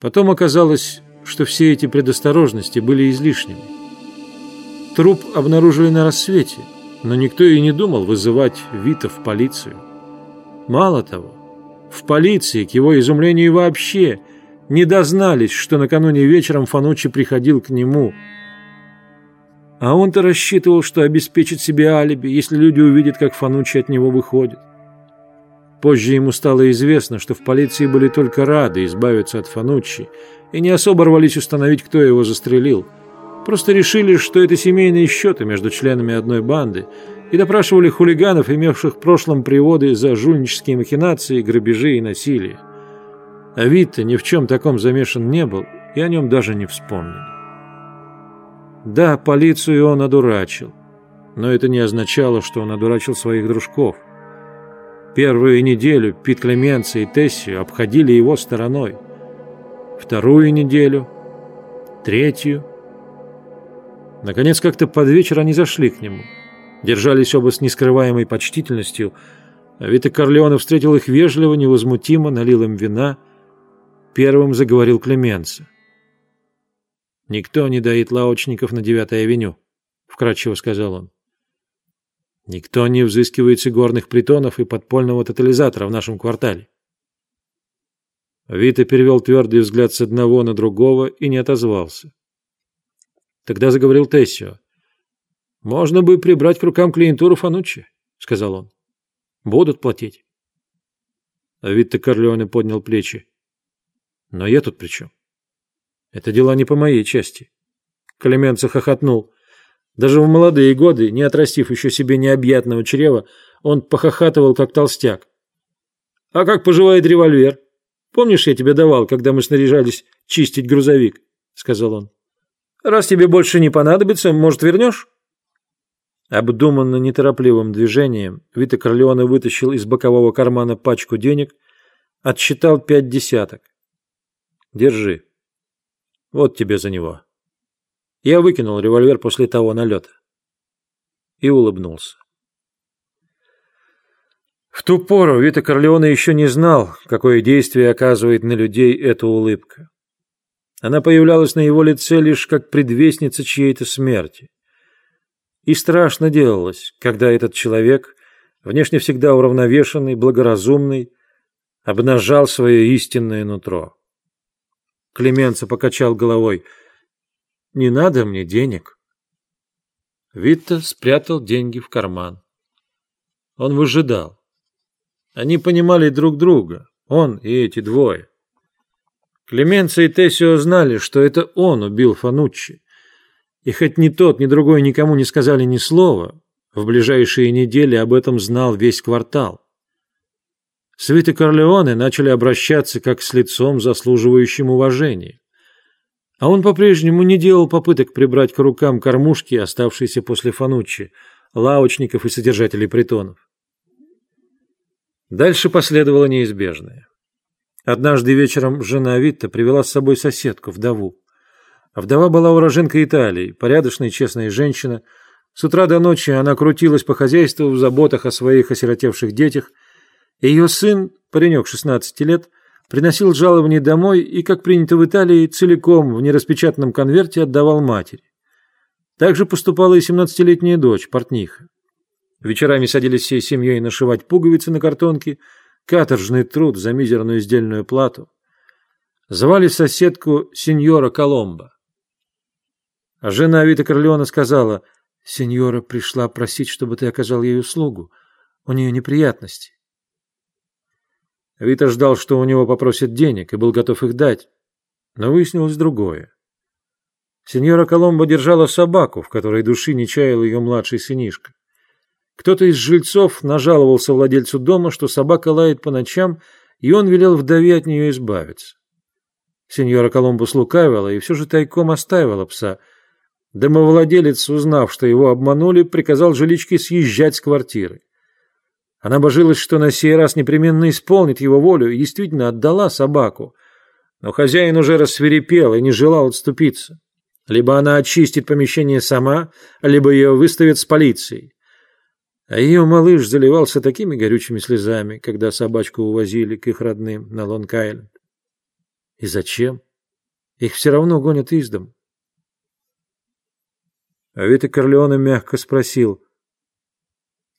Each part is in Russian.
Потом оказалось, что все эти предосторожности были излишними. Труп обнаружили на рассвете, но никто и не думал вызывать Вита в полицию. Мало того, в полиции, к его изумлению вообще, не дознались, что накануне вечером Фануччи приходил к нему. А он-то рассчитывал, что обеспечит себе алиби, если люди увидят, как Фануччи от него выходит. Позже ему стало известно, что в полиции были только рады избавиться от Фануччи и не особо рвались установить, кто его застрелил. Просто решили, что это семейные счеты между членами одной банды, и допрашивали хулиганов, имевших в прошлом приводы за жульнические махинации, грабежи и насилие. А Витта ни в чем таком замешан не был, и о нем даже не вспомнили. Да, полицию он одурачил, но это не означало, что он одурачил своих дружков. Первую неделю Пит Клеменци и Тессию обходили его стороной. Вторую неделю, третью. Наконец, как-то под вечер они зашли к нему. Держались оба с нескрываемой почтительностью, Вита Корлеоне встретил их вежливо, невозмутимо, налил им вина. Первым заговорил Клеменци. «Никто не доит лавочников на Девятой авеню», — вкратчиво сказал он. Никто не взыскивает с игорных притонов и подпольного тотализатора в нашем квартале. Вита перевел твердый взгляд с одного на другого и не отозвался. Тогда заговорил Тессио. «Можно бы прибрать к рукам клиентуру Фануччи», — сказал он. «Будут платить». А Витта Корлеоне поднял плечи. «Но я тут при чем? Это дела не по моей части». Клеменцо хохотнул. Даже в молодые годы, не отрастив еще себе необъятного чрева, он похохатывал, как толстяк. «А как поживает револьвер? Помнишь, я тебе давал, когда мы снаряжались чистить грузовик?» — сказал он. «Раз тебе больше не понадобится, может, вернешь?» Обдуманно неторопливым движением Вита Корлеоне вытащил из бокового кармана пачку денег, отсчитал пять десяток. «Держи. Вот тебе за него». Я выкинул револьвер после того налета. И улыбнулся. В ту пору Вита Корлеоне еще не знал, какое действие оказывает на людей эта улыбка. Она появлялась на его лице лишь как предвестница чьей-то смерти. И страшно делалось, когда этот человек, внешне всегда уравновешенный, благоразумный, обнажал свое истинное нутро. Клеменца покачал головой – не надо мне денег. Витта спрятал деньги в карман. Он выжидал. Они понимали друг друга, он и эти двое. Клеменцо и Тессио знали, что это он убил Фануччи. И хоть ни тот, ни другой никому не сказали ни слова, в ближайшие недели об этом знал весь квартал. Свиты Корлеоне начали обращаться как с лицом, заслуживающим уважения. А он по-прежнему не делал попыток прибрать к рукам кормушки, оставшиеся после Фануччи, лавочников и содержателей притонов. Дальше последовало неизбежное. Однажды вечером жена Витта привела с собой соседку, вдову. А вдова была уроженка Италии, порядочная и честная женщина. С утра до ночи она крутилась по хозяйству в заботах о своих осиротевших детях. Ее сын, паренек 16 лет, приносил жалование домой и, как принято в Италии, целиком в нераспечатанном конверте отдавал матери. Также поступала и 17-летняя дочь, портниха. Вечерами садились всей семьей нашивать пуговицы на картонке, каторжный труд за мизерную издельную плату. Звали соседку сеньора Коломбо. А жена Вита Корлеона сказала, «Сеньора пришла просить, чтобы ты оказал ей услугу. У нее неприятности». Вита ждал, что у него попросят денег, и был готов их дать. Но выяснилось другое. Сеньора Коломбо держала собаку, в которой души не чаял ее младший сынишка. Кто-то из жильцов нажаловался владельцу дома, что собака лает по ночам, и он велел вдове от нее избавиться. Сеньора Коломбо слукавила и все же тайком оставила пса. Домовладелец, узнав, что его обманули, приказал жиличке съезжать с квартиры. Она божилась, что на сей раз непременно исполнит его волю и действительно отдала собаку. Но хозяин уже рассверепел и не желал отступиться. Либо она очистит помещение сама, либо ее выставят с полицией. А ее малыш заливался такими горючими слезами, когда собачку увозили к их родным на Лонг-Айленд. И зачем? Их все равно гонят из дому. А Вита Корлеоне мягко спросил,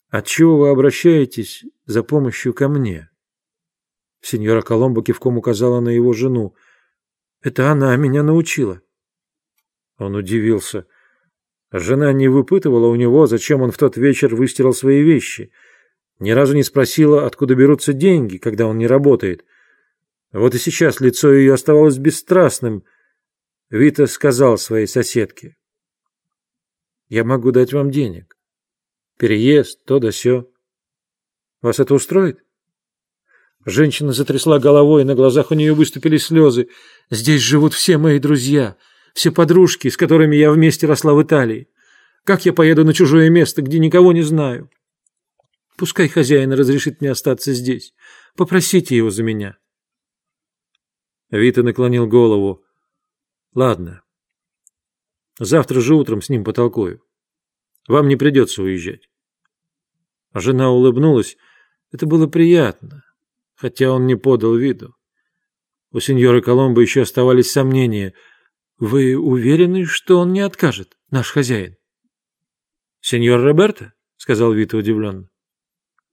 «Отчего вы обращаетесь за помощью ко мне?» Сеньора Коломбо кивком указала на его жену. «Это она меня научила». Он удивился. Жена не выпытывала у него, зачем он в тот вечер выстирал свои вещи. Ни разу не спросила, откуда берутся деньги, когда он не работает. Вот и сейчас лицо ее оставалось бесстрастным. Вита сказал своей соседке. «Я могу дать вам денег. Переезд, то да сё. Вас это устроит?» Женщина затрясла головой, на глазах у нее выступили слезы. «Здесь живут все мои друзья, все подружки, с которыми я вместе росла в Италии. Как я поеду на чужое место, где никого не знаю? Пускай хозяин разрешит мне остаться здесь. Попросите его за меня». Вита наклонил голову. «Ладно. Завтра же утром с ним потолкую. Вам не придется уезжать». Жена улыбнулась. Это было приятно хотя он не подал виду. У сеньора Коломбо еще оставались сомнения. «Вы уверены, что он не откажет, наш хозяин?» «Сеньор Роберто?» — сказал Вита удивленно.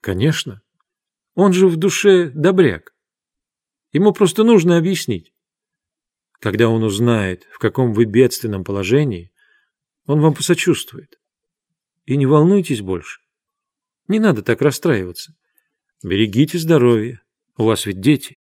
«Конечно. Он же в душе добряк. Ему просто нужно объяснить. Когда он узнает, в каком вы бедственном положении, он вам посочувствует. И не волнуйтесь больше. Не надо так расстраиваться. Берегите здоровье. У вас ведь дети.